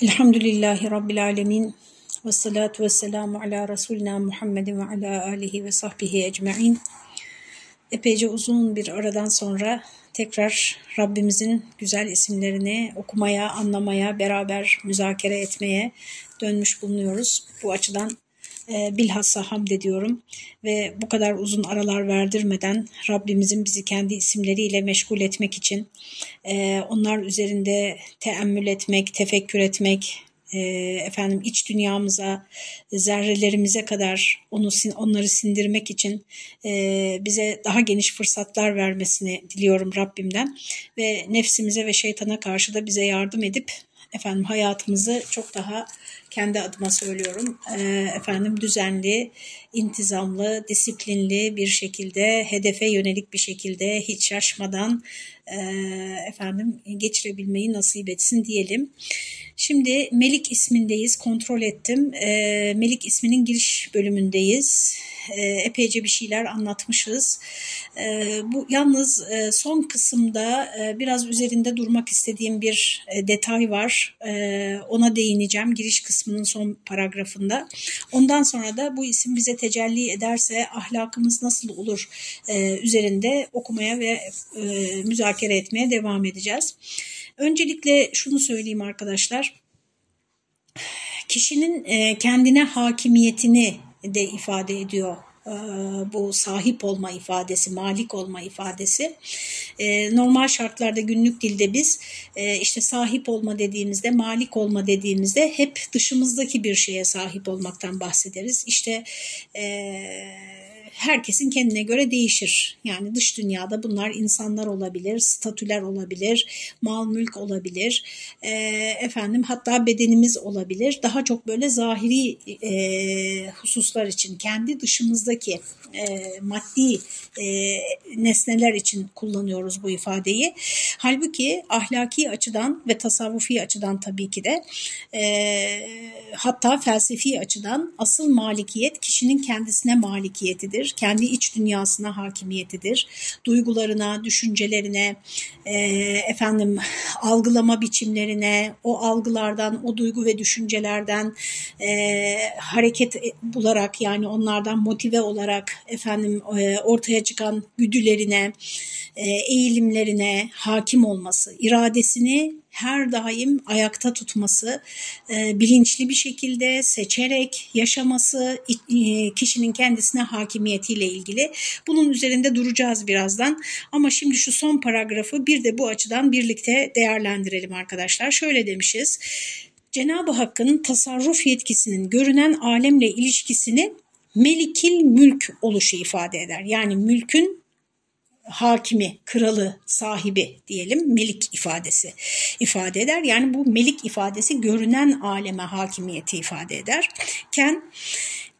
Elhamdülillahi Rabbil Alemin. Ve salatu ve selamu ala Resulina Muhammedin ve ala alihi ve sahbihi ecma'in. Epeyce uzun bir aradan sonra tekrar Rabbimizin güzel isimlerini okumaya, anlamaya, beraber müzakere etmeye dönmüş bulunuyoruz. Bu açıdan e, bilhassa hamd ediyorum ve bu kadar uzun aralar verdirmeden Rabbimizin bizi kendi isimleriyle meşgul etmek için e, onlar üzerinde teemmül etmek, tefekkür etmek, e, efendim iç dünyamıza, zerrelerimize kadar onu onları sindirmek için e, bize daha geniş fırsatlar vermesini diliyorum Rabbimden ve nefsimize ve şeytana karşı da bize yardım edip efendim hayatımızı çok daha kendi adıma söylüyorum e, efendim düzenli, intizamlı, disiplinli bir şekilde hedefe yönelik bir şekilde hiç şaşmadan e, efendim geçirebilmeyi nasip etsin diyelim. Şimdi Melik ismindeyiz. Kontrol ettim. E, Melik isminin giriş bölümündeyiz. E, epeyce bir şeyler anlatmışız. Bu yalnız e, son kısımda e, biraz üzerinde durmak istediğim bir detay var. Ona değineceğim giriş kısmının son paragrafında. Ondan sonra da bu isim bize tecelli ederse ahlakımız nasıl olur e, üzerinde okumaya ve e, müzakere etmeye devam edeceğiz. Öncelikle şunu söyleyeyim arkadaşlar. Kişinin kendine hakimiyetini de ifade ediyor bu sahip olma ifadesi, malik olma ifadesi. Normal şartlarda günlük dilde biz işte sahip olma dediğimizde, malik olma dediğimizde hep dışımızdaki bir şeye sahip olmaktan bahsederiz. İşte herkesin kendine göre değişir. Yani dış dünyada bunlar insanlar olabilir, statüler olabilir, mal mülk olabilir, e, efendim hatta bedenimiz olabilir. Daha çok böyle zahiri e, hususlar için kendi dışımızdaki e, maddi e, nesneler için kullanıyoruz bu ifadeyi. Halbuki ahlaki açıdan ve tasavvufi açıdan tabii ki de e, hatta felsefi açıdan asıl malikiyet kişinin kendisine malikiyetidir. Kendi iç dünyasına hakimiyetidir. Duygularına, düşüncelerine, e, efendim algılama biçimlerine, o algılardan, o duygu ve düşüncelerden e, hareket bularak yani onlardan motive olarak efendim e, ortaya çıkan güdülerine, e, eğilimlerine hakim olması, iradesini her daim ayakta tutması, e, bilinçli bir şekilde seçerek yaşaması kişinin kendisine hakimiyetiyle ilgili. Bunun üzerinde duracağız birazdan. Ama şimdi şu son paragrafı bir de bu açıdan birlikte değerlendirelim arkadaşlar. Şöyle demişiz. Cenab-ı Hakk'ın tasarruf yetkisinin görünen alemle ilişkisini melikil mülk oluşu ifade eder. Yani mülkün hakimi, kralı, sahibi diyelim melik ifadesi ifade eder. Yani bu melik ifadesi görünen aleme hakimiyeti ifade ederken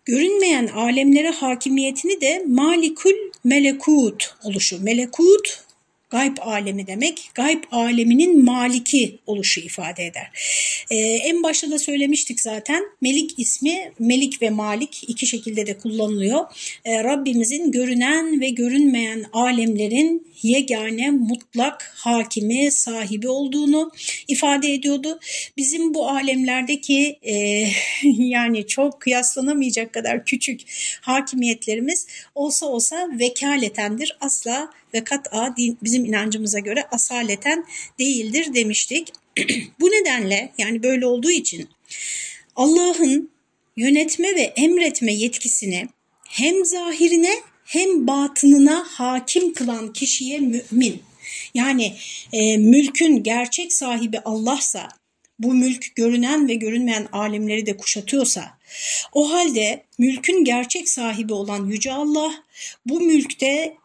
görünmeyen alemlere hakimiyetini de malikül melekut oluşu. Melekut Gayb alemi demek, gayb aleminin maliki oluşu ifade eder. Ee, en başta da söylemiştik zaten Melik ismi Melik ve Malik iki şekilde de kullanılıyor. Ee, Rabbimizin görünen ve görünmeyen alemlerin yegane mutlak hakimi sahibi olduğunu ifade ediyordu. Bizim bu alemlerdeki e, yani çok kıyaslanamayacak kadar küçük hakimiyetlerimiz olsa olsa vekaletendir. Asla ve kat'a bizim inancımıza göre asaleten değildir demiştik. Bu nedenle yani böyle olduğu için Allah'ın yönetme ve emretme yetkisini hem zahirine hem batınına hakim kılan kişiye mümin. Yani e, mülkün gerçek sahibi Allah'sa, bu mülk görünen ve görünmeyen alemleri de kuşatıyorsa, o halde mülkün gerçek sahibi olan Yüce Allah bu mülkte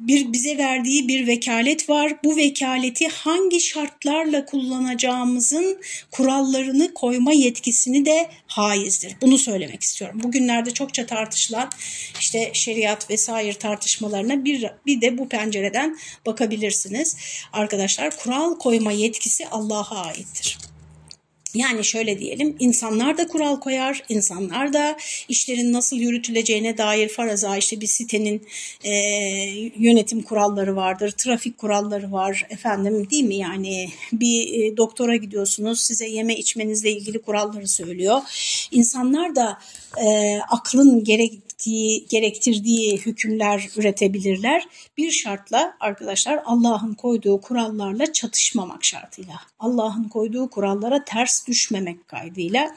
bir bize verdiği bir vekalet var. Bu vekaleti hangi şartlarla kullanacağımızın kurallarını koyma yetkisini de haizdir. Bunu söylemek istiyorum. Bugünlerde çokça tartışılan işte şeriat vesaire tartışmalarına bir, bir de bu pencereden bakabilirsiniz. Arkadaşlar kural koyma yetkisi Allah'a aittir. Yani şöyle diyelim, insanlar da kural koyar, insanlar da işlerin nasıl yürütüleceğine dair faraza işte bir sitenin e, yönetim kuralları vardır, trafik kuralları var, efendim değil mi? Yani bir e, doktora gidiyorsunuz, size yeme içmenizle ilgili kuralları söylüyor. İnsanlar da e, aklın gerektiği, gerektirdiği hükümler üretebilirler. Bir şartla arkadaşlar Allah'ın koyduğu kurallarla çatışmamak şartıyla. Allah'ın koyduğu kurallara ters düşmemek kaydıyla.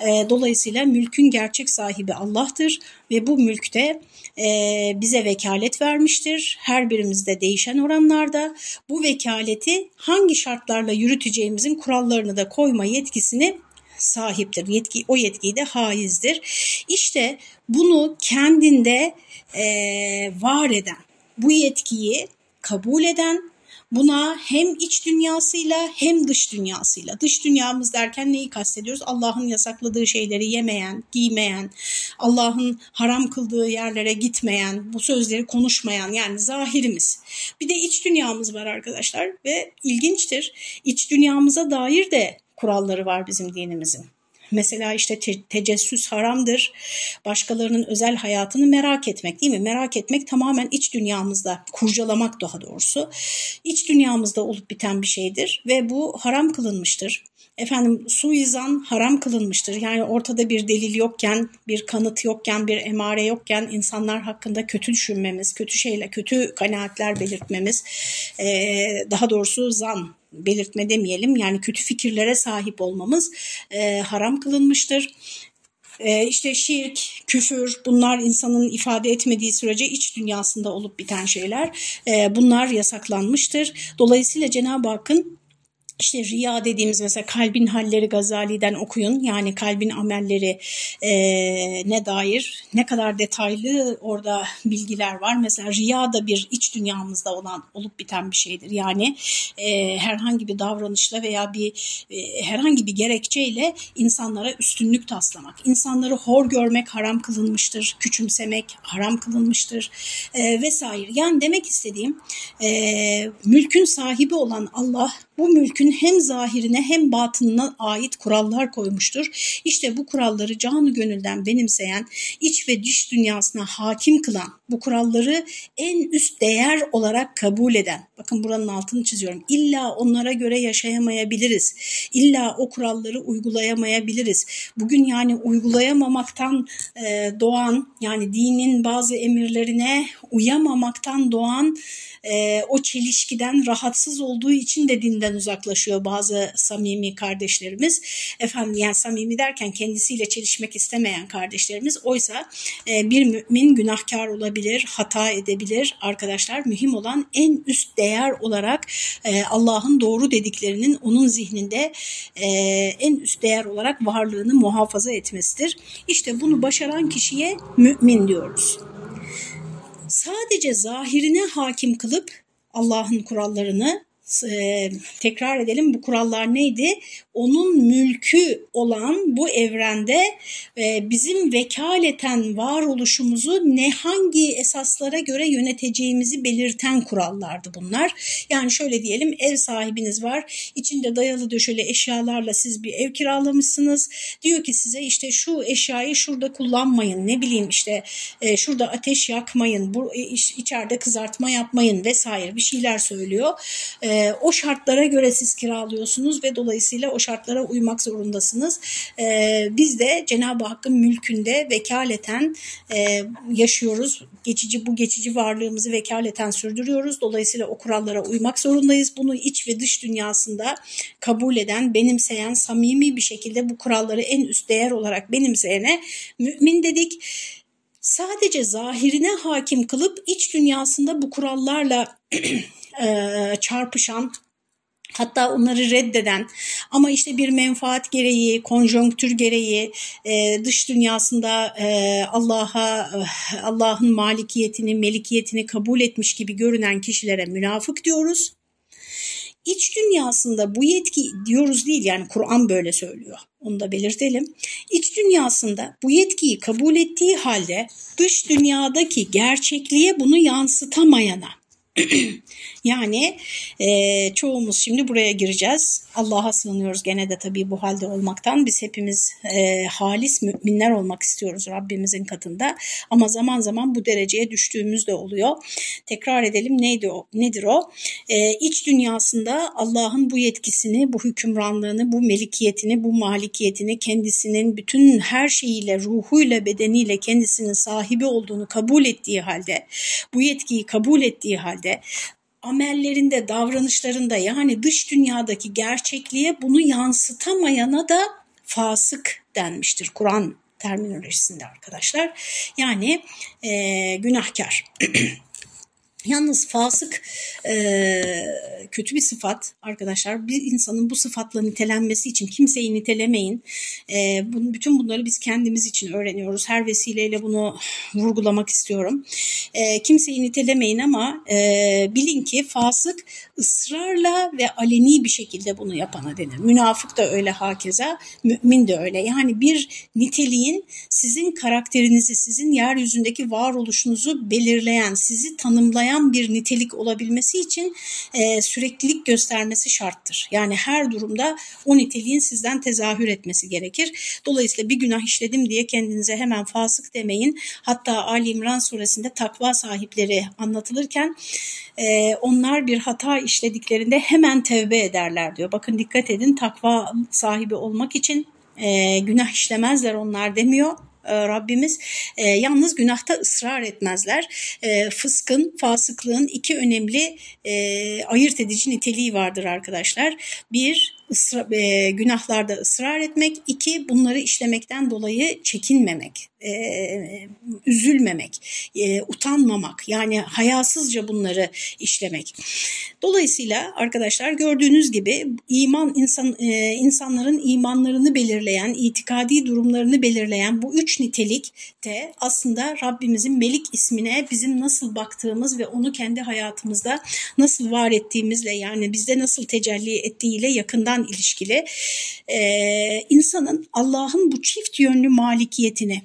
E, dolayısıyla mülkün gerçek sahibi Allah'tır ve bu mülkte e, bize vekalet vermiştir. Her birimizde değişen oranlarda bu vekaleti hangi şartlarla yürüteceğimizin kurallarını da koyma yetkisini sahiptir. Yetki, o yetkiyi de haizdir. İşte bunu kendinde e, var eden, bu yetkiyi kabul eden, buna hem iç dünyasıyla hem dış dünyasıyla. Dış dünyamız derken neyi kastediyoruz? Allah'ın yasakladığı şeyleri yemeyen, giymeyen, Allah'ın haram kıldığı yerlere gitmeyen, bu sözleri konuşmayan yani zahirimiz. Bir de iç dünyamız var arkadaşlar ve ilginçtir. İç dünyamıza dair de kuralları var bizim dinimizin. Mesela işte te tecessüs haramdır. Başkalarının özel hayatını merak etmek değil mi? Merak etmek tamamen iç dünyamızda, kurcalamak daha doğrusu. iç dünyamızda olup biten bir şeydir ve bu haram kılınmıştır. Efendim suizan haram kılınmıştır. Yani ortada bir delil yokken, bir kanıt yokken, bir emare yokken insanlar hakkında kötü düşünmemiz, kötü şeyler, kötü kanaatler belirtmemiz, daha doğrusu zan belirtme demeyelim yani kötü fikirlere sahip olmamız e, haram kılınmıştır. E, işte şirk, küfür bunlar insanın ifade etmediği sürece iç dünyasında olup biten şeyler e, bunlar yasaklanmıştır. Dolayısıyla Cenab-ı Hakk'ın işte riya dediğimiz mesela kalbin halleri Gazali'den okuyun. Yani kalbin amelleri e, ne dair ne kadar detaylı orada bilgiler var. Mesela riya da bir iç dünyamızda olan olup biten bir şeydir. Yani e, herhangi bir davranışla veya bir e, herhangi bir gerekçeyle insanlara üstünlük taslamak. insanları hor görmek haram kılınmıştır. Küçümsemek haram kılınmıştır e, vesaire. Yani demek istediğim e, mülkün sahibi olan Allah bu mülkün hem zahirine hem batınına ait kurallar koymuştur. İşte bu kuralları canı gönülden benimseyen, iç ve dış dünyasına hakim kılan, bu kuralları en üst değer olarak kabul eden, bakın buranın altını çiziyorum, illa onlara göre yaşayamayabiliriz, illa o kuralları uygulayamayabiliriz. Bugün yani uygulayamamaktan e, doğan, yani dinin bazı emirlerine uyamamaktan doğan e, o çelişkiden rahatsız olduğu için de dinden uzaklaşıyor bazı samimi kardeşlerimiz. Efendim yani samimi derken kendisiyle çelişmek istemeyen kardeşlerimiz. Oysa e, bir mümin günahkar olabilir, hata edebilir arkadaşlar. Mühim olan en üst değer olarak e, Allah'ın doğru dediklerinin onun zihninde e, en üst değer olarak varlığını muhafaza etmesidir. İşte bunu başaran kişiye mümin diyoruz sadece zahirine hakim kılıp Allah'ın kurallarını e, tekrar edelim bu kurallar neydi? Onun mülkü olan bu evrende e, bizim vekaleten varoluşumuzu ne hangi esaslara göre yöneteceğimizi belirten kurallardı bunlar. Yani şöyle diyelim ev sahibiniz var içinde dayalı döşeli eşyalarla siz bir ev kiralamışsınız. Diyor ki size işte şu eşyayı şurada kullanmayın ne bileyim işte e, şurada ateş yakmayın bu e, içeride kızartma yapmayın vesaire bir şeyler söylüyor. E, e, o şartlara göre siz kiralıyorsunuz ve dolayısıyla o şartlara uymak zorundasınız. E, biz de Cenab-ı Hakk'ın mülkünde vekaleten e, yaşıyoruz. Geçici bu geçici varlığımızı vekaleten sürdürüyoruz. Dolayısıyla o kurallara uymak zorundayız. Bunu iç ve dış dünyasında kabul eden, benimseyen, samimi bir şekilde bu kuralları en üst değer olarak benimseyene mümin dedik sadece zahirine hakim kılıp iç dünyasında bu kurallarla e, çarpışan hatta onları reddeden ama işte bir menfaat gereği, konjonktür gereği e, dış dünyasında e, Allah'a Allah'ın malikiyetini, melikiyetini kabul etmiş gibi görünen kişilere münafık diyoruz. İç dünyasında bu yetki diyoruz değil yani Kur'an böyle söylüyor. Onu da belirtelim. İç dünyasında bu yetkiyi kabul ettiği halde dış dünyadaki gerçekliğe bunu yansıtamayana yani e, çoğumuz şimdi buraya gireceğiz. Allah'a sığınıyoruz gene de tabii bu halde olmaktan. Biz hepimiz e, halis müminler olmak istiyoruz Rabbimizin katında. Ama zaman zaman bu dereceye düştüğümüz de oluyor. Tekrar edelim neydi o, nedir o? E, iç dünyasında Allah'ın bu yetkisini, bu hükümranlığını, bu melikiyetini, bu malikiyetini kendisinin bütün her şeyiyle, ruhuyla, bedeniyle kendisinin sahibi olduğunu kabul ettiği halde, bu yetkiyi kabul ettiği halde amellerinde, davranışlarında yani dış dünyadaki gerçekliğe bunu yansıtamayana da fasık denmiştir Kur'an terminolojisinde arkadaşlar. Yani e, günahkar. Yalnız fasık e, kötü bir sıfat arkadaşlar. Bir insanın bu sıfatla nitelenmesi için kimseyi nitelemeyin. E, bunu, bütün bunları biz kendimiz için öğreniyoruz. Her vesileyle bunu vurgulamak istiyorum. E, kimseyi nitelemeyin ama e, bilin ki fasık ısrarla ve aleni bir şekilde bunu yapana denir. Münafık da öyle hakeza, mümin de öyle. Yani bir niteliğin sizin karakterinizi, sizin yeryüzündeki varoluşunuzu belirleyen, sizi tanımlayan olmayan bir nitelik olabilmesi için e, süreklilik göstermesi şarttır. Yani her durumda o niteliğin sizden tezahür etmesi gerekir. Dolayısıyla bir günah işledim diye kendinize hemen fasık demeyin. Hatta Ali İmran suresinde takva sahipleri anlatılırken e, onlar bir hata işlediklerinde hemen tevbe ederler diyor. Bakın dikkat edin takva sahibi olmak için e, günah işlemezler onlar demiyor Rabbimiz. E, yalnız günahta ısrar etmezler. E, fıskın, fasıklığın iki önemli e, ayırt edici niteliği vardır arkadaşlar. Bir, ısra, e, günahlarda ısrar etmek. iki bunları işlemekten dolayı çekinmemek, e, üzülmemek, e, utanmamak. Yani hayasızca bunları işlemek. Dolayısıyla arkadaşlar gördüğünüz gibi iman insan e, insanların imanlarını belirleyen, itikadi durumlarını belirleyen bu üç nitelik de aslında Rabbimizin Melik ismine bizim nasıl baktığımız ve onu kendi hayatımızda nasıl var ettiğimizle yani bizde nasıl tecelli ettiğiyle yakından ilişkili. Ee, insanın Allah'ın bu çift yönlü malikiyetini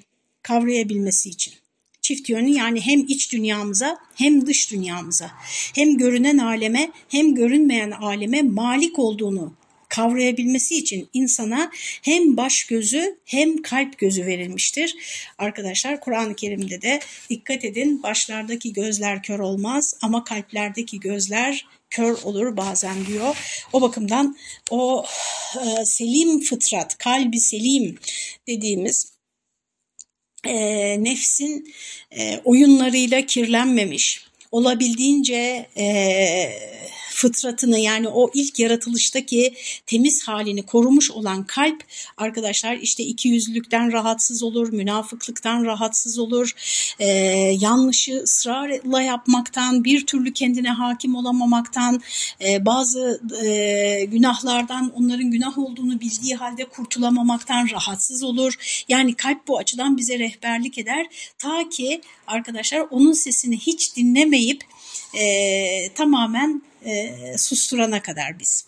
kavrayabilmesi için çift yönlü yani hem iç dünyamıza hem dış dünyamıza hem görünen aleme hem görünmeyen aleme malik olduğunu kavrayabilmesi için insana hem baş gözü hem kalp gözü verilmiştir. Arkadaşlar Kur'an-ı Kerim'de de dikkat edin başlardaki gözler kör olmaz ama kalplerdeki gözler kör olur bazen diyor. O bakımdan o e, selim fıtrat, kalbi selim dediğimiz e, nefsin e, oyunlarıyla kirlenmemiş, olabildiğince e, fıtratını yani o ilk yaratılıştaki temiz halini korumuş olan kalp arkadaşlar işte iki yüzlülükten rahatsız olur, münafıklıktan rahatsız olur, e, yanlışı ısrarla yapmaktan, bir türlü kendine hakim olamamaktan, e, bazı e, günahlardan onların günah olduğunu bildiği halde kurtulamamaktan rahatsız olur. Yani kalp bu açıdan bize rehberlik eder. Ta ki arkadaşlar onun sesini hiç dinlemeyip e, tamamen e, susturana kadar biz.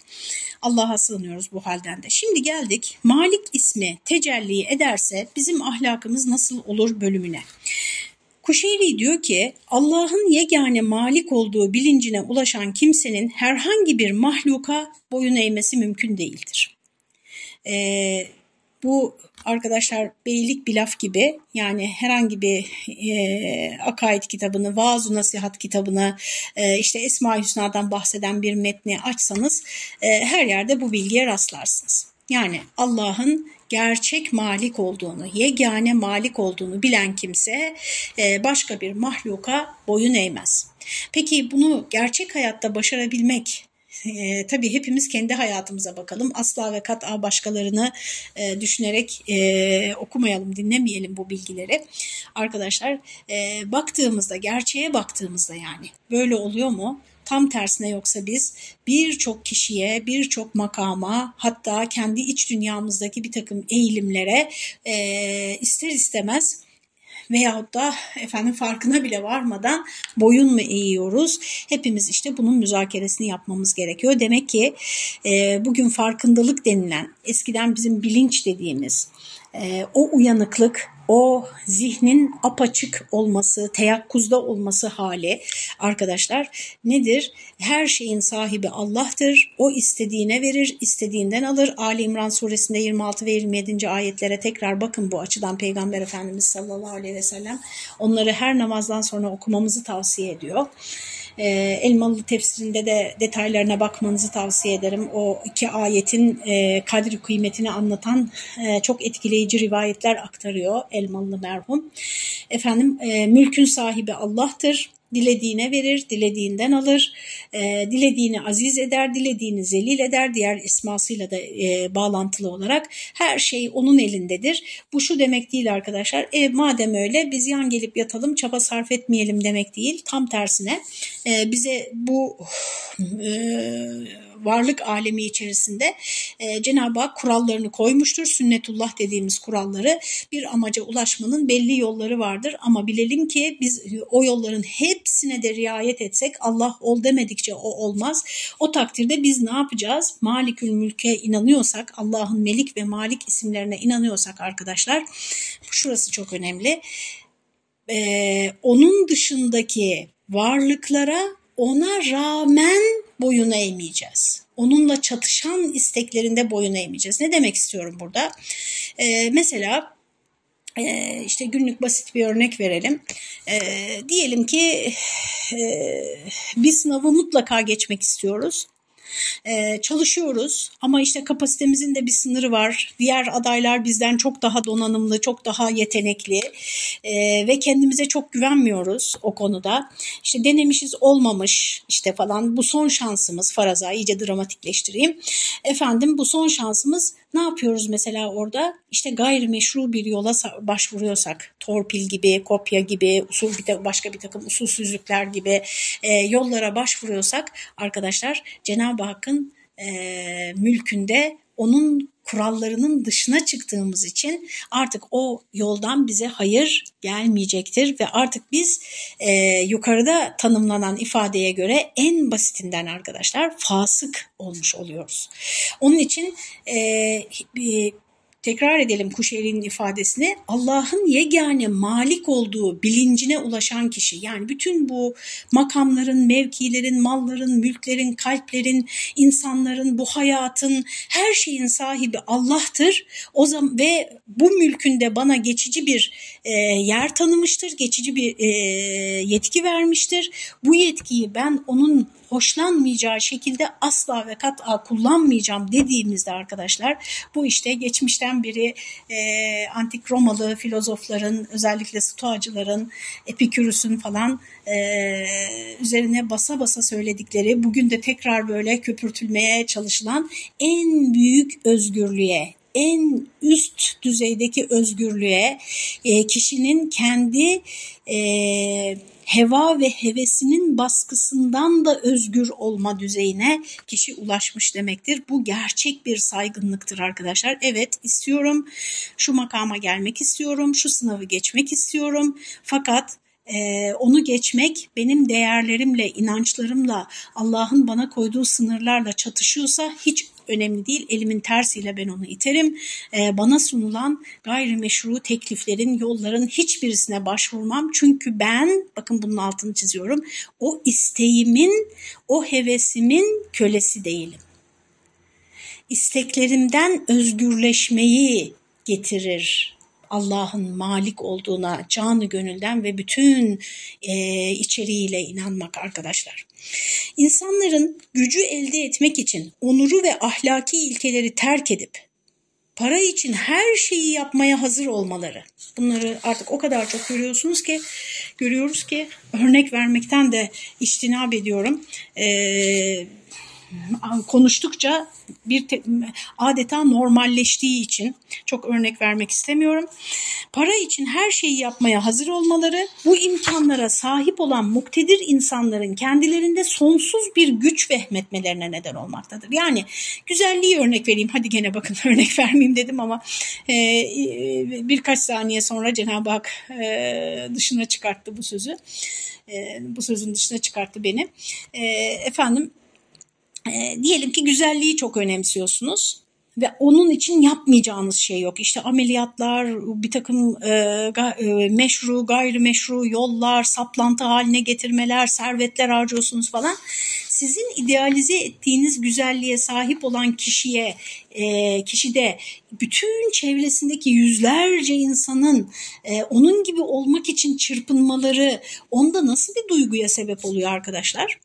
Allah'a sığınıyoruz bu halden de. Şimdi geldik Malik ismi tecelli ederse bizim ahlakımız nasıl olur bölümüne. Kuşeyri diyor ki Allah'ın yegane malik olduğu bilincine ulaşan kimsenin herhangi bir mahluka boyun eğmesi mümkün değildir. Ee, bu arkadaşlar beylik bir laf gibi yani herhangi bir e, akaid kitabını, vaaz nasihat kitabını, e, işte Esma-i Hüsna'dan bahseden bir metni açsanız e, her yerde bu bilgiye rastlarsınız. Yani Allah'ın gerçek malik olduğunu, yegane malik olduğunu bilen kimse e, başka bir mahluka boyun eğmez. Peki bunu gerçek hayatta başarabilmek e, tabii hepimiz kendi hayatımıza bakalım. Asla ve kat'a başkalarını e, düşünerek e, okumayalım, dinlemeyelim bu bilgileri. Arkadaşlar e, baktığımızda, gerçeğe baktığımızda yani böyle oluyor mu? Tam tersine yoksa biz birçok kişiye, birçok makama hatta kendi iç dünyamızdaki bir takım eğilimlere e, ister istemez veyahut da efendim farkına bile varmadan boyun mu eğiyoruz? Hepimiz işte bunun müzakeresini yapmamız gerekiyor. Demek ki e, bugün farkındalık denilen eskiden bizim bilinç dediğimiz e, o uyanıklık o zihnin apaçık olması, teyakkuzda olması hali arkadaşlar nedir? Her şeyin sahibi Allah'tır. O istediğine verir, istediğinden alır. Ali İmran suresinde 26 ve 27. ayetlere tekrar bakın bu açıdan Peygamber Efendimiz sallallahu aleyhi ve sellem onları her namazdan sonra okumamızı tavsiye ediyor. E, Elmalı tefsirinde de detaylarına bakmanızı tavsiye ederim. O iki ayetin e, kadri kıymetini anlatan e, çok etkileyici rivayetler aktarıyor Elmalı merhum. Efendim e, mülkün sahibi Allah'tır dilediğine verir, dilediğinden alır, e, dilediğini aziz eder, dilediğini zelil eder, diğer ismasıyla da e, bağlantılı olarak her şey onun elindedir. Bu şu demek değil arkadaşlar, e, madem öyle biz yan gelip yatalım, çaba sarf etmeyelim demek değil, tam tersine e, bize bu e, varlık alemi içerisinde e, Cenab-ı Hak kurallarını koymuştur. Sünnetullah dediğimiz kuralları bir amaca ulaşmanın belli yolları vardır ama bilelim ki biz o yolların hepsine de riayet etsek Allah ol demedikçe o olmaz. O takdirde biz ne yapacağız? Malikül mülke inanıyorsak, Allah'ın Melik ve Malik isimlerine inanıyorsak arkadaşlar, şurası çok önemli. Ee, onun dışındaki varlıklara ona rağmen boyun eğmeyeceğiz. Onunla çatışan isteklerinde boyun eğmeyeceğiz. Ne demek istiyorum burada? Ee, mesela e, işte günlük basit bir örnek verelim. E, diyelim ki e, bir sınavı mutlaka geçmek istiyoruz. Ee, çalışıyoruz ama işte kapasitemizin de bir sınırı var. Diğer adaylar bizden çok daha donanımlı, çok daha yetenekli ee, ve kendimize çok güvenmiyoruz o konuda. İşte denemişiz olmamış işte falan bu son şansımız faraza iyice dramatikleştireyim. Efendim bu son şansımız ne yapıyoruz mesela orada? İşte gayrimeşru bir yola başvuruyorsak, torpil gibi, kopya gibi, usul bir başka bir takım usulsüzlükler gibi e, yollara başvuruyorsak arkadaşlar Cenab-ı Hakk'ın e, mülkünde onun kurallarının dışına çıktığımız için artık o yoldan bize hayır gelmeyecektir ve artık biz e, yukarıda tanımlanan ifadeye göre en basitinden arkadaşlar fasık olmuş oluyoruz. Onun için e, tekrar edelim Kuşeyri'nin ifadesini Allah'ın yegane malik olduğu bilincine ulaşan kişi yani bütün bu makamların, mevkilerin, malların, mülklerin, kalplerin, insanların, bu hayatın her şeyin sahibi Allah'tır. O zaman ve bu mülkünde bana geçici bir e, yer tanımıştır, geçici bir e, yetki vermiştir. Bu yetkiyi ben onun hoşlanmayacağı şekilde asla ve kat'a kullanmayacağım dediğimizde arkadaşlar bu işte geçmişten beri e, antik Romalı filozofların özellikle stoacıların Epikürüs'ün falan e, üzerine basa basa söyledikleri bugün de tekrar böyle köpürtülmeye çalışılan en büyük özgürlüğe en üst düzeydeki özgürlüğe e, kişinin kendi e, heva ve hevesinin baskısından da özgür olma düzeyine kişi ulaşmış demektir. Bu gerçek bir saygınlıktır arkadaşlar. Evet istiyorum, şu makama gelmek istiyorum, şu sınavı geçmek istiyorum. Fakat ee, onu geçmek benim değerlerimle, inançlarımla, Allah'ın bana koyduğu sınırlarla çatışıyorsa hiç önemli değil. Elimin tersiyle ben onu iterim. Ee, bana sunulan gayrimeşru tekliflerin, yolların hiçbirisine başvurmam. Çünkü ben, bakın bunun altını çiziyorum, o isteğimin, o hevesimin kölesi değilim. İsteklerimden özgürleşmeyi getirir Allah'ın malik olduğuna canı gönülden ve bütün e, içeriğiyle inanmak arkadaşlar. İnsanların gücü elde etmek için onuru ve ahlaki ilkeleri terk edip para için her şeyi yapmaya hazır olmaları. Bunları artık o kadar çok görüyorsunuz ki görüyoruz ki örnek vermekten de iştinab ediyorum. Ee, konuştukça bir te, adeta normalleştiği için çok örnek vermek istemiyorum. Para için her şeyi yapmaya hazır olmaları bu imkanlara sahip olan muktedir insanların kendilerinde sonsuz bir güç vehmetmelerine neden olmaktadır. Yani güzelliği örnek vereyim hadi gene bakın örnek vermeyeyim dedim ama e, birkaç saniye sonra Cenab-ı Hak e, dışına çıkarttı bu sözü. E, bu sözün dışına çıkarttı beni. E, efendim e, diyelim ki güzelliği çok önemsiyorsunuz. ve onun için yapmayacağınız şey yok. İşte ameliyatlar, bir takım e, e, meşru, gayrimeşru yollar, saplantı haline getirmeler, servetler harcıyorsunuz falan. Sizin idealize ettiğiniz güzelliğe sahip olan kişiye, e, kişide bütün çevresindeki yüzlerce insanın e, onun gibi olmak için çırpınmaları onda nasıl bir duyguya sebep oluyor arkadaşlar?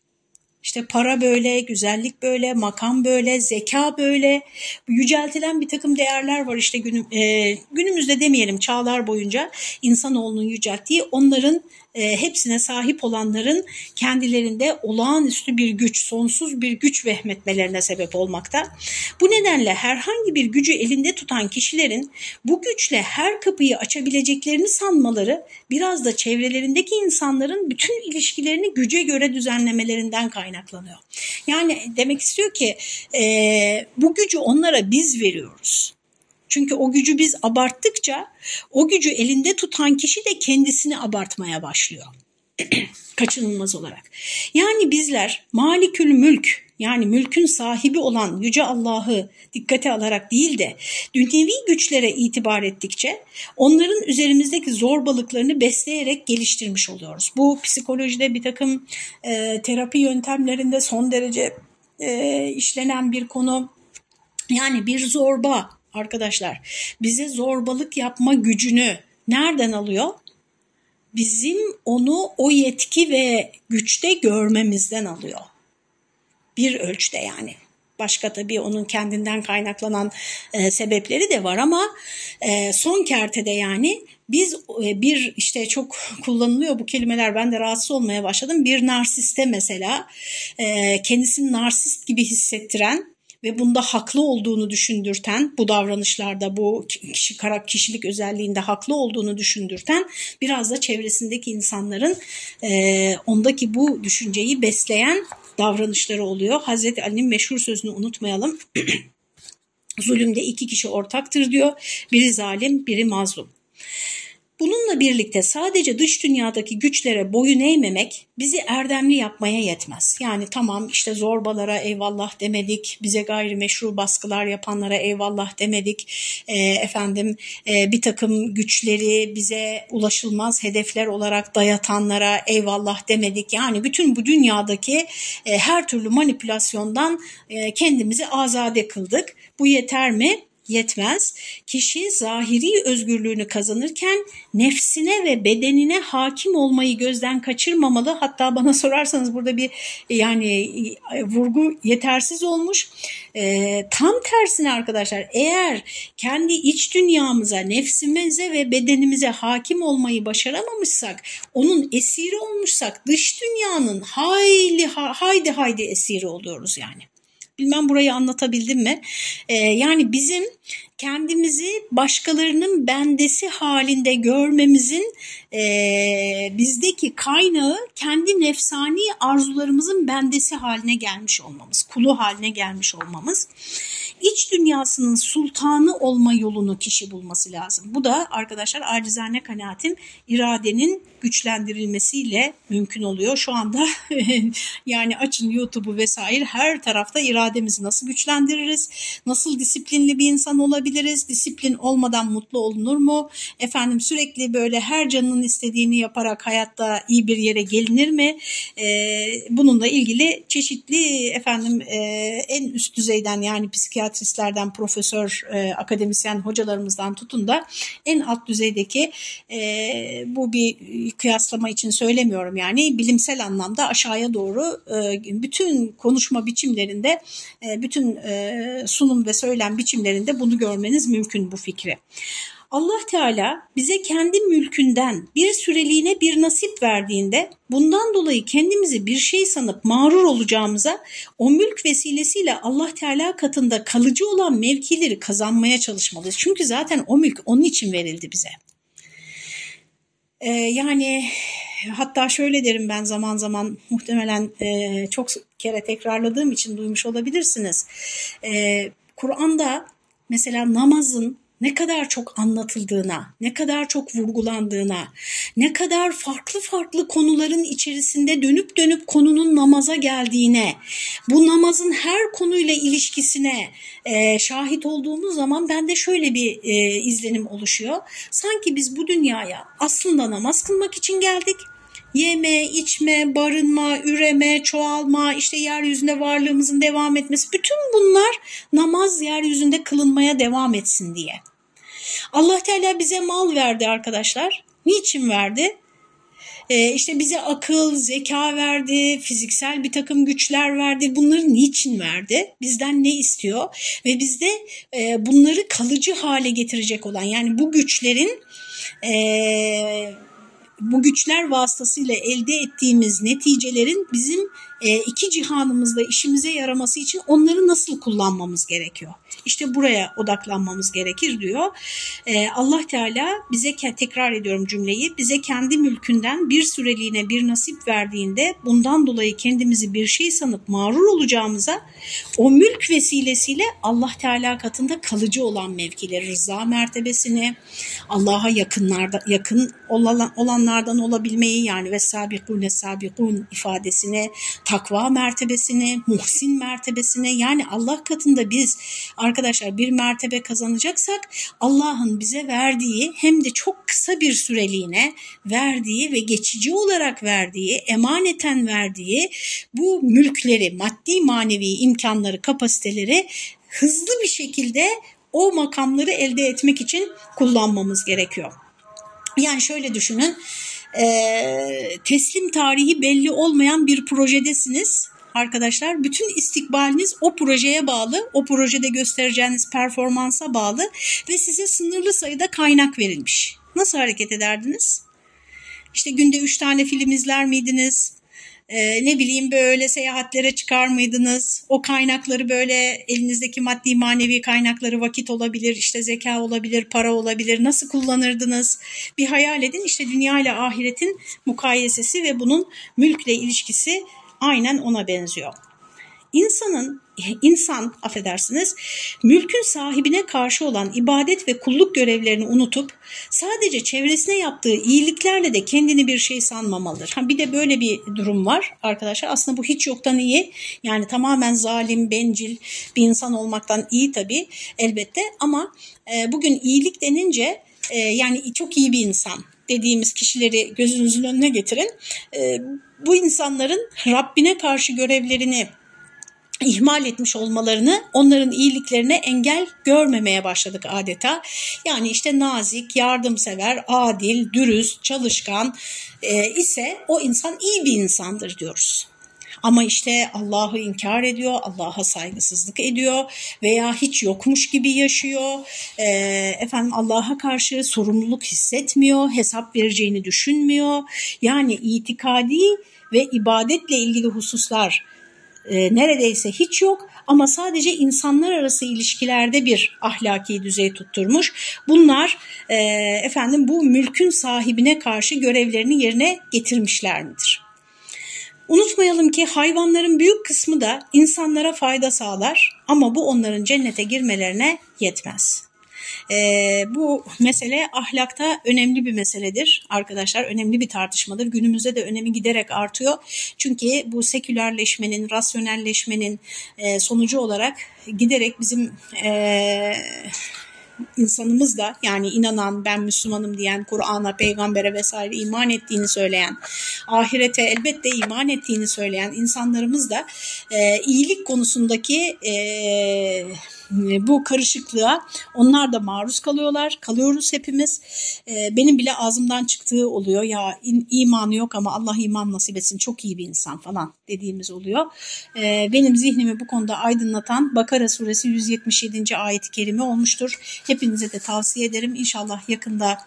İşte para böyle, güzellik böyle, makam böyle, zeka böyle. Yüceltilen bir takım değerler var işte günüm, e, günümüzde demeyelim çağlar boyunca insanoğlunun yücelttiği onların e, hepsine sahip olanların kendilerinde olağanüstü bir güç, sonsuz bir güç vehmetmelerine sebep olmakta. Bu nedenle herhangi bir gücü elinde tutan kişilerin bu güçle her kapıyı açabileceklerini sanmaları biraz da çevrelerindeki insanların bütün ilişkilerini güce göre düzenlemelerinden kaynaklanıyor. Yani demek istiyor ki e, bu gücü onlara biz veriyoruz. Çünkü o gücü biz abarttıkça o gücü elinde tutan kişi de kendisini abartmaya başlıyor. Kaçınılmaz olarak. Yani bizler malikül mülk yani mülkün sahibi olan Yüce Allah'ı dikkate alarak değil de dünyevi güçlere itibar ettikçe onların üzerimizdeki zorbalıklarını besleyerek geliştirmiş oluyoruz. Bu psikolojide bir takım e, terapi yöntemlerinde son derece e, işlenen bir konu. Yani bir zorba arkadaşlar bize zorbalık yapma gücünü nereden alıyor? Bizim onu o yetki ve güçte görmemizden alıyor. Bir ölçüde yani. Başka tabii onun kendinden kaynaklanan e, sebepleri de var ama e, son kertede yani biz e, bir işte çok kullanılıyor bu kelimeler ben de rahatsız olmaya başladım. Bir narsiste mesela e, kendisini narsist gibi hissettiren ve bunda haklı olduğunu düşündürten, bu davranışlarda, bu kişi kişilik özelliğinde haklı olduğunu düşündürten biraz da çevresindeki insanların e, ondaki bu düşünceyi besleyen davranışları oluyor. Hazreti Ali'nin meşhur sözünü unutmayalım. Zulümde iki kişi ortaktır diyor. Biri zalim, biri mazlum. Bununla birlikte sadece dış dünyadaki güçlere boyun eğmemek bizi erdemli yapmaya yetmez. Yani tamam işte zorbalara eyvallah demedik, bize gayrimeşru baskılar yapanlara eyvallah demedik, e, efendim e, bir takım güçleri bize ulaşılmaz hedefler olarak dayatanlara eyvallah demedik. Yani bütün bu dünyadaki e, her türlü manipülasyondan e, kendimizi azade kıldık. Bu yeter mi? Yetmez. Kişi zahiri özgürlüğünü kazanırken nefsine ve bedenine hakim olmayı gözden kaçırmamalı. Hatta bana sorarsanız burada bir yani vurgu yetersiz olmuş. E, tam tersine arkadaşlar eğer kendi iç dünyamıza, nefsimize ve bedenimize hakim olmayı başaramamışsak, onun esiri olmuşsak dış dünyanın hayli haydi haydi esiri oluyoruz yani. Bilmem burayı anlatabildim mi? Ee, yani bizim kendimizi başkalarının bendesi halinde görmemizin e, bizdeki kaynağı kendi nefsani arzularımızın bendesi haline gelmiş olmamız, kulu haline gelmiş olmamız iç dünyasının sultanı olma yolunu kişi bulması lazım. Bu da arkadaşlar acizane kanaatim iradenin güçlendirilmesiyle mümkün oluyor. Şu anda yani açın YouTube'u vesaire her tarafta irademizi nasıl güçlendiririz? Nasıl disiplinli bir insan olabiliriz? Disiplin olmadan mutlu olunur mu? Efendim sürekli böyle her canının istediğini yaparak hayatta iyi bir yere gelinir mi? Ee, bununla ilgili çeşitli efendim e, en üst düzeyden yani psikiyatristlerden, profesör, e, akademisyen hocalarımızdan tutun da en alt düzeydeki e, bu bir kıyaslama için söylemiyorum yani bilimsel anlamda aşağıya doğru e, bütün konuşma biçimlerinde e, bütün e, sunum ve söylem biçimlerinde bunu görmeniz mümkün bu fikri. Allah Teala bize kendi mülkünden bir süreliğine bir nasip verdiğinde bundan dolayı kendimizi bir şey sanıp mağrur olacağımıza o mülk vesilesiyle Allah Teala katında kalıcı olan mevkileri kazanmaya çalışmalıyız. Çünkü zaten o mülk onun için verildi bize. Ee, yani hatta şöyle derim ben zaman zaman muhtemelen e, çok kere tekrarladığım için duymuş olabilirsiniz. Ee, Kur'an'da mesela namazın ne kadar çok anlatıldığına, ne kadar çok vurgulandığına, ne kadar farklı farklı konuların içerisinde dönüp dönüp konunun namaza geldiğine, bu namazın her konuyla ilişkisine e, şahit olduğumuz zaman bende şöyle bir e, izlenim oluşuyor. Sanki biz bu dünyaya aslında namaz kılmak için geldik yeme, içme, barınma, üreme, çoğalma, işte yeryüzünde varlığımızın devam etmesi bütün bunlar namaz yeryüzünde kılınmaya devam etsin diye. Allah Teala bize mal verdi arkadaşlar. Niçin verdi? Ee, işte bize akıl, zeka verdi, fiziksel bir takım güçler verdi. Bunları niçin verdi? Bizden ne istiyor? Ve bizde e, bunları kalıcı hale getirecek olan yani bu güçlerin e, bu güçler vasıtasıyla elde ettiğimiz neticelerin bizim iki cihanımızda işimize yaraması için onları nasıl kullanmamız gerekiyor? İşte buraya odaklanmamız gerekir diyor. E, Allah Teala bize tekrar ediyorum cümleyi bize kendi mülkünden bir süreliğine bir nasip verdiğinde bundan dolayı kendimizi bir şey sanıp mağrur olacağımıza o mülk vesilesiyle Allah Teala katında kalıcı olan mevkileri rıza mertebesini Allah'a yakınlarda yakın olan, olanlardan olabilmeyi yani ve sabikune sabikun ifadesini takva mertebesini, muhsin mertebesini yani Allah katında biz arkadaşlar bir mertebe kazanacaksak Allah'ın bize verdiği hem de çok kısa bir süreliğine verdiği ve geçici olarak verdiği, emaneten verdiği bu mülkleri, maddi manevi imkanları, kapasiteleri hızlı bir şekilde o makamları elde etmek için kullanmamız gerekiyor. Yani şöyle düşünün e, teslim tarihi belli olmayan bir projedesiniz arkadaşlar. Bütün istikbaliniz o projeye bağlı, o projede göstereceğiniz performansa bağlı ve size sınırlı sayıda kaynak verilmiş. Nasıl hareket ederdiniz? İşte günde 3 tane film izler miydiniz? E, ne bileyim böyle seyahatlere çıkar mıydınız? O kaynakları böyle elinizdeki maddi manevi kaynakları vakit olabilir, işte zeka olabilir, para olabilir. Nasıl kullanırdınız? Bir hayal edin işte dünya ile ahiretin mukayesesi ve bunun mülkle ilişkisi aynen ona benziyor. İnsanın insan affedersiniz mülkün sahibine karşı olan ibadet ve kulluk görevlerini unutup sadece çevresine yaptığı iyiliklerle de kendini bir şey sanmamalıdır. Bir de böyle bir durum var arkadaşlar aslında bu hiç yoktan iyi yani tamamen zalim bencil bir insan olmaktan iyi tabii elbette ama e, bugün iyilik denince e, yani çok iyi bir insan dediğimiz kişileri gözünüzün önüne getirin. E, bu insanların Rabbine karşı görevlerini ihmal etmiş olmalarını onların iyiliklerine engel görmemeye başladık adeta. Yani işte nazik, yardımsever, adil, dürüst, çalışkan e, ise o insan iyi bir insandır diyoruz. Ama işte Allah'ı inkar ediyor, Allah'a saygısızlık ediyor veya hiç yokmuş gibi yaşıyor. E, efendim Allah'a karşı sorumluluk hissetmiyor, hesap vereceğini düşünmüyor. Yani itikadi ve ibadetle ilgili hususlar e, neredeyse hiç yok ama sadece insanlar arası ilişkilerde bir ahlaki düzey tutturmuş. Bunlar e, efendim bu mülkün sahibine karşı görevlerini yerine getirmişler midir? Unutmayalım ki hayvanların büyük kısmı da insanlara fayda sağlar ama bu onların cennete girmelerine yetmez. E, bu mesele ahlakta önemli bir meseledir arkadaşlar. Önemli bir tartışmadır. Günümüzde de önemi giderek artıyor. Çünkü bu sekülerleşmenin, rasyonelleşmenin e, sonucu olarak giderek bizim... E, insanımız da yani inanan ben Müslümanım diyen Kur'an'a, peygambere vesaire iman ettiğini söyleyen, ahirete elbette iman ettiğini söyleyen insanlarımız da e, iyilik konusundaki e, bu karışıklığa onlar da maruz kalıyorlar. Kalıyoruz hepimiz. Ee, benim bile ağzımdan çıktığı oluyor. Ya imanı yok ama Allah iman nasip etsin çok iyi bir insan falan dediğimiz oluyor. Ee, benim zihnimi bu konuda aydınlatan Bakara suresi 177. ayet-i kerime olmuştur. Hepinize de tavsiye ederim. İnşallah yakında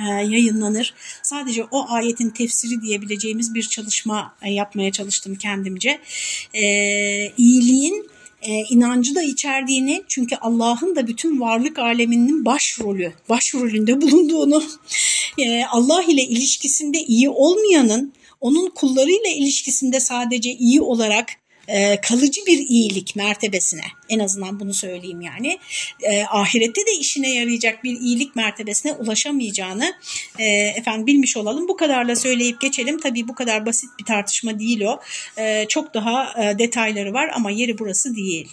e, yayınlanır. Sadece o ayetin tefsiri diyebileceğimiz bir çalışma e, yapmaya çalıştım kendimce. İyiliğin e, inancı da içerdiğini çünkü Allah'ın da bütün varlık aleminin başrolü, başrolünde bulunduğunu, e, Allah ile ilişkisinde iyi olmayanın onun kullarıyla ilişkisinde sadece iyi olarak e, kalıcı bir iyilik mertebesine en azından bunu söyleyeyim yani e, ahirette de işine yarayacak bir iyilik mertebesine ulaşamayacağını e, efendim bilmiş olalım. Bu kadarla söyleyip geçelim. Tabii bu kadar basit bir tartışma değil o. E, çok daha e, detayları var ama yeri burası değil.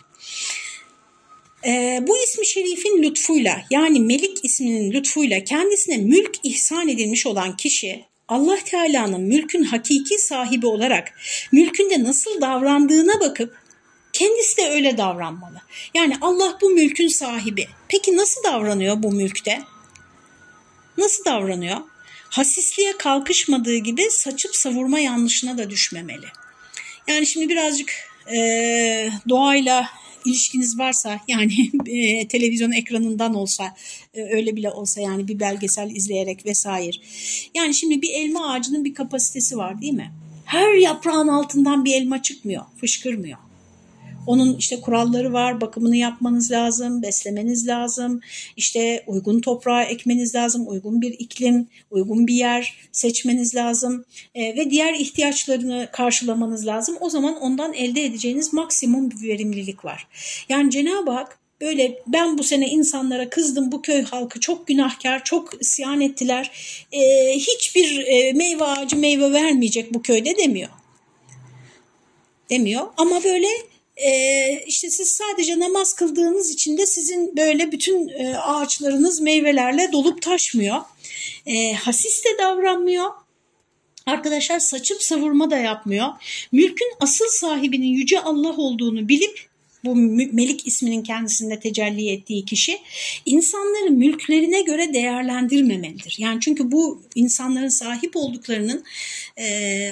E, bu ismi şerifin lütfuyla yani Melik isminin lütfuyla kendisine mülk ihsan edilmiş olan kişi Allah Teala'nın mülkün hakiki sahibi olarak mülkünde nasıl davrandığına bakıp kendisi de öyle davranmalı. Yani Allah bu mülkün sahibi. Peki nasıl davranıyor bu mülkte? Nasıl davranıyor? Hasisliğe kalkışmadığı gibi saçıp savurma yanlışına da düşmemeli. Yani şimdi birazcık e, doğayla ilişkiniz varsa yani e, televizyon ekranından olsa e, öyle bile olsa yani bir belgesel izleyerek vesaire. Yani şimdi bir elma ağacının bir kapasitesi var değil mi? Her yaprağın altından bir elma çıkmıyor, fışkırmıyor. Onun işte kuralları var, bakımını yapmanız lazım, beslemeniz lazım, işte uygun toprağa ekmeniz lazım, uygun bir iklim, uygun bir yer seçmeniz lazım e, ve diğer ihtiyaçlarını karşılamanız lazım. O zaman ondan elde edeceğiniz maksimum bir verimlilik var. Yani Cenab-ı Hak böyle ben bu sene insanlara kızdım bu köy halkı çok günahkar çok isyan ettiler e, hiçbir e, meyve ağacı meyve vermeyecek bu köyde demiyor demiyor ama böyle e, işte siz sadece namaz kıldığınız için de sizin böyle bütün e, ağaçlarınız meyvelerle dolup taşmıyor. E, hasis de davranmıyor. Arkadaşlar saçıp savurma da yapmıyor. Mülkün asıl sahibinin yüce Allah olduğunu bilip bu Melik isminin kendisinde tecelli ettiği kişi insanları mülklerine göre değerlendirmemelidir. Yani çünkü bu insanların sahip olduklarının e,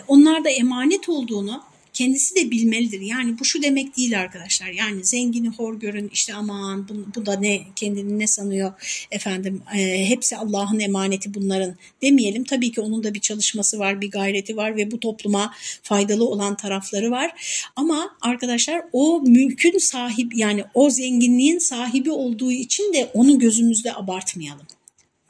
onlarda emanet olduğunu kendisi de bilmelidir. Yani bu şu demek değil arkadaşlar. Yani zengini hor görün işte aman bu, bu da ne kendini ne sanıyor efendim e, hepsi Allah'ın emaneti bunların demeyelim. Tabii ki onun da bir çalışması var bir gayreti var ve bu topluma faydalı olan tarafları var. Ama arkadaşlar o mülkün sahibi yani o zenginliğin sahibi olduğu için de onu gözümüzde abartmayalım.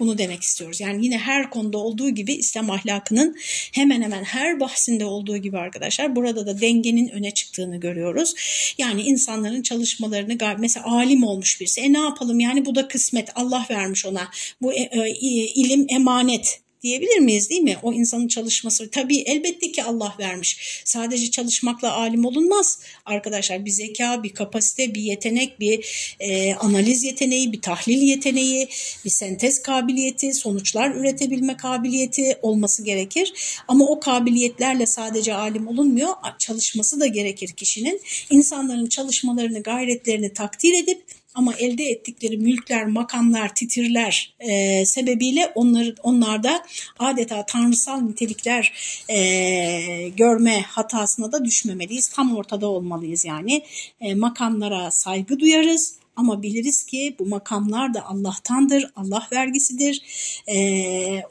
Bunu demek istiyoruz. Yani yine her konuda olduğu gibi İslam ahlakının hemen hemen her bahsinde olduğu gibi arkadaşlar burada da dengenin öne çıktığını görüyoruz. Yani insanların çalışmalarını mesela alim olmuş birisi. E ne yapalım yani bu da kısmet Allah vermiş ona. Bu e, e, ilim emanet diyebilir miyiz değil mi? O insanın çalışması tabii elbette ki Allah vermiş. Sadece çalışmakla alim olunmaz arkadaşlar. Bir zeka, bir kapasite, bir yetenek, bir e, analiz yeteneği, bir tahlil yeteneği, bir sentez kabiliyeti, sonuçlar üretebilme kabiliyeti olması gerekir. Ama o kabiliyetlerle sadece alim olunmuyor. Çalışması da gerekir kişinin. İnsanların çalışmalarını, gayretlerini takdir edip ama elde ettikleri mülkler, makamlar, titirler e, sebebiyle onları, onlarda adeta tanrısal nitelikler e, görme hatasına da düşmemeliyiz. Tam ortada olmalıyız yani. E, makamlara saygı duyarız ama biliriz ki bu makamlar da Allah'tandır, Allah vergisidir. E,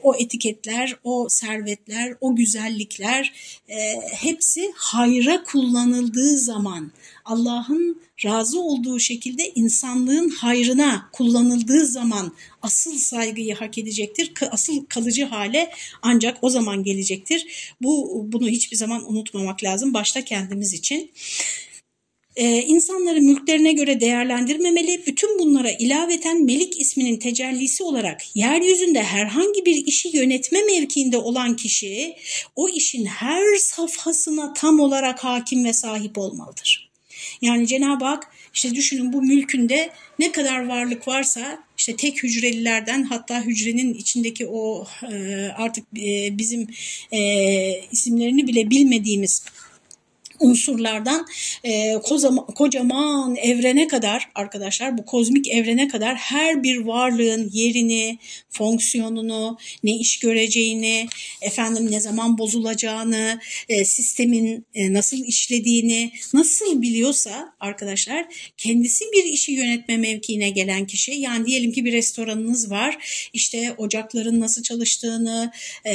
o etiketler, o servetler, o güzellikler e, hepsi hayra kullanıldığı zaman Allah'ın razı olduğu şekilde insanlığın hayrına kullanıldığı zaman asıl saygıyı hak edecektir. Asıl kalıcı hale ancak o zaman gelecektir. Bu bunu hiçbir zaman unutmamak lazım başta kendimiz için. Ee, insanları mülklerine göre değerlendirmemeli, bütün bunlara ilaveten Melik isminin tecellisi olarak yeryüzünde herhangi bir işi yönetme mevkiinde olan kişi o işin her safhasına tam olarak hakim ve sahip olmalıdır. Yani Cenab-ı Hak işte düşünün bu mülkünde ne kadar varlık varsa işte tek hücrelilerden hatta hücrenin içindeki o e, artık e, bizim e, isimlerini bile bilmediğimiz unsurlardan e, kocaman, kocaman evrene kadar arkadaşlar bu kozmik evrene kadar her bir varlığın yerini, fonksiyonunu, ne iş göreceğini, efendim ne zaman bozulacağını, e, sistemin e, nasıl işlediğini nasıl biliyorsa arkadaşlar kendisi bir işi yönetme mevkiine gelen kişi. Yani diyelim ki bir restoranınız var işte ocakların nasıl çalıştığını, e,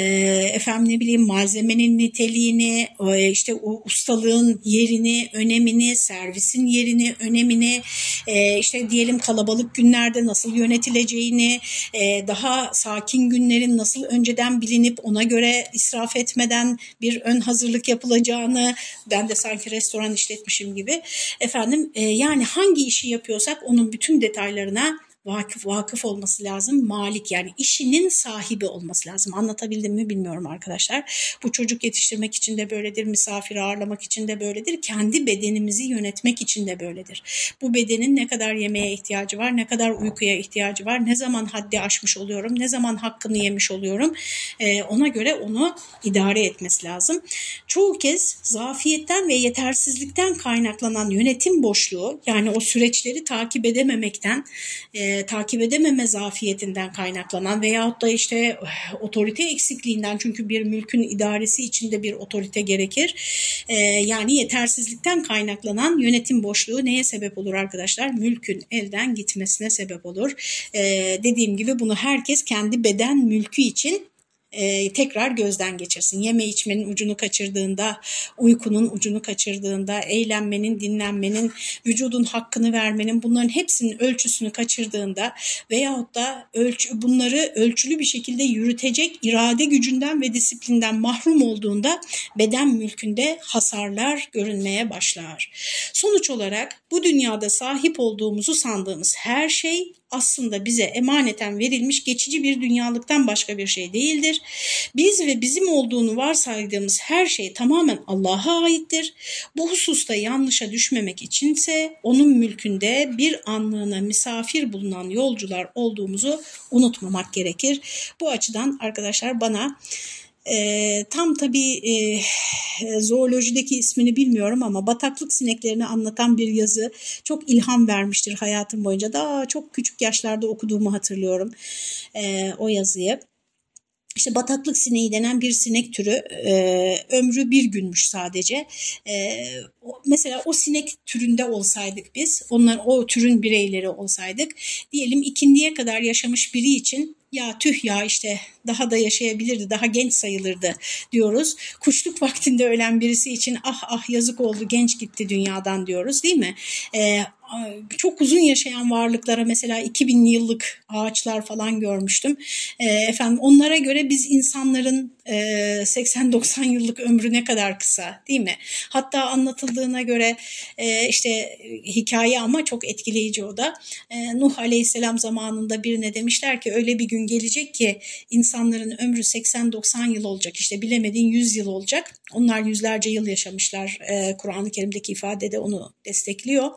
efendim ne bileyim malzemenin niteliğini, e, işte o ustalığın varlığın yerini, önemini, servisin yerini, önemini, e, işte diyelim kalabalık günlerde nasıl yönetileceğini, e, daha sakin günlerin nasıl önceden bilinip ona göre israf etmeden bir ön hazırlık yapılacağını, ben de sanki restoran işletmişim gibi. Efendim e, yani hangi işi yapıyorsak onun bütün detaylarına vakıf vakıf olması lazım. Malik yani işinin sahibi olması lazım. Anlatabildim mi bilmiyorum arkadaşlar. Bu çocuk yetiştirmek için de böyledir. Misafir ağırlamak için de böyledir. Kendi bedenimizi yönetmek için de böyledir. Bu bedenin ne kadar yemeğe ihtiyacı var, ne kadar uykuya ihtiyacı var, ne zaman haddi aşmış oluyorum, ne zaman hakkını yemiş oluyorum. Ee, ona göre onu idare etmesi lazım. Çoğu kez zafiyetten ve yetersizlikten kaynaklanan yönetim boşluğu yani o süreçleri takip edememekten e, takip edememe zafiyetinden kaynaklanan veyahut da işte eh, otorite eksikliğinden çünkü bir mülkün idaresi içinde bir otorite gerekir. E, yani yetersizlikten kaynaklanan yönetim boşluğu neye sebep olur arkadaşlar? Mülkün elden gitmesine sebep olur. E, dediğim gibi bunu herkes kendi beden mülkü için e, tekrar gözden geçirsin. Yeme içmenin ucunu kaçırdığında, uykunun ucunu kaçırdığında, eğlenmenin, dinlenmenin, vücudun hakkını vermenin bunların hepsinin ölçüsünü kaçırdığında veyahut da ölçü, bunları ölçülü bir şekilde yürütecek irade gücünden ve disiplinden mahrum olduğunda beden mülkünde hasarlar görünmeye başlar. Sonuç olarak bu dünyada sahip olduğumuzu sandığımız her şey aslında bize emaneten verilmiş geçici bir dünyalıktan başka bir şey değildir. Biz ve bizim olduğunu varsaydığımız her şey tamamen Allah'a aittir. Bu hususta yanlışa düşmemek içinse onun mülkünde bir anlığına misafir bulunan yolcular olduğumuzu unutmamak gerekir. Bu açıdan arkadaşlar bana e, tam tabii e, zoolojideki ismini bilmiyorum ama bataklık sineklerini anlatan bir yazı çok ilham vermiştir hayatım boyunca. Daha çok küçük yaşlarda okuduğumu hatırlıyorum e, o yazıyı. İşte bataklık sineği denen bir sinek türü e, ömrü bir günmüş sadece. E, mesela o sinek türünde olsaydık biz, onlar o türün bireyleri olsaydık, diyelim ikindiye kadar yaşamış biri için ya tüh ya işte daha da yaşayabilirdi, daha genç sayılırdı diyoruz. Kuşluk vaktinde ölen birisi için ah ah yazık oldu genç gitti dünyadan diyoruz değil mi? Ee, çok uzun yaşayan varlıklara mesela 2000 yıllık ağaçlar falan görmüştüm. E, efendim onlara göre biz insanların 80-90 yıllık ömrü ne kadar kısa değil mi? Hatta anlatıldığına göre işte hikaye ama çok etkileyici o da. Nuh Aleyhisselam zamanında birine demişler ki öyle bir gün gelecek ki insanların ömrü 80-90 yıl olacak işte bilemediğin 100 yıl olacak. Onlar yüzlerce yıl yaşamışlar. E, Kur'an-ı Kerim'deki ifade de onu destekliyor.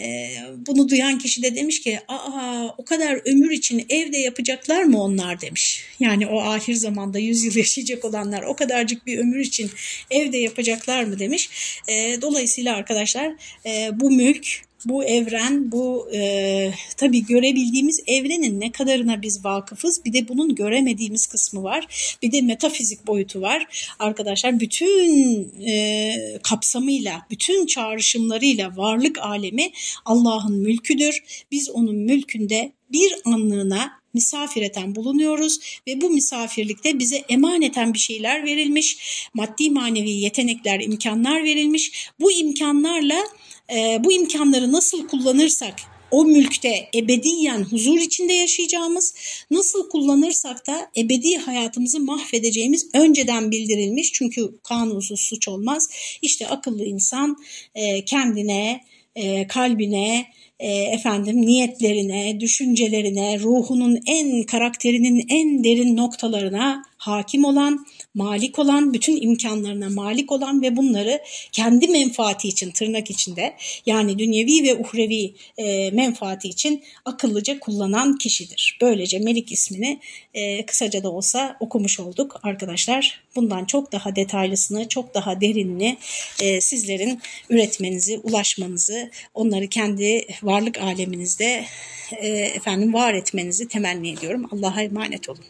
E, bunu duyan kişi de demiş ki aa o kadar ömür için evde yapacaklar mı onlar demiş. Yani o ahir zamanda 100 yıl yaşayacak olanlar o kadarcık bir ömür için evde yapacaklar mı demiş. E, dolayısıyla arkadaşlar e, bu mülk bu evren, bu e, tabii görebildiğimiz evrenin ne kadarına biz vakıfız. Bir de bunun göremediğimiz kısmı var. Bir de metafizik boyutu var. Arkadaşlar bütün e, kapsamıyla, bütün çağrışımlarıyla varlık alemi Allah'ın mülküdür. Biz onun mülkünde bir anlığına misafireten bulunuyoruz ve bu misafirlikte bize emaneten bir şeyler verilmiş, maddi manevi yetenekler, imkanlar verilmiş. Bu imkanlarla e, bu imkanları nasıl kullanırsak o mülkte ebediyen huzur içinde yaşayacağımız, nasıl kullanırsak da ebedi hayatımızı mahvedeceğimiz önceden bildirilmiş. Çünkü kanunsuz suç olmaz. İşte akıllı insan e, kendine, e, kalbine, e, efendim niyetlerine, düşüncelerine, ruhunun en karakterinin en derin noktalarına hakim olan, malik olan, bütün imkanlarına malik olan ve bunları kendi menfaati için tırnak içinde yani dünyevi ve uhrevi e, menfaati için akıllıca kullanan kişidir. Böylece Melik ismini e, kısaca da olsa okumuş olduk arkadaşlar. Bundan çok daha detaylısını, çok daha derinini e, sizlerin üretmenizi, ulaşmanızı, onları kendi varlık aleminizde e, efendim var etmenizi temenni ediyorum. Allah'a emanet olun.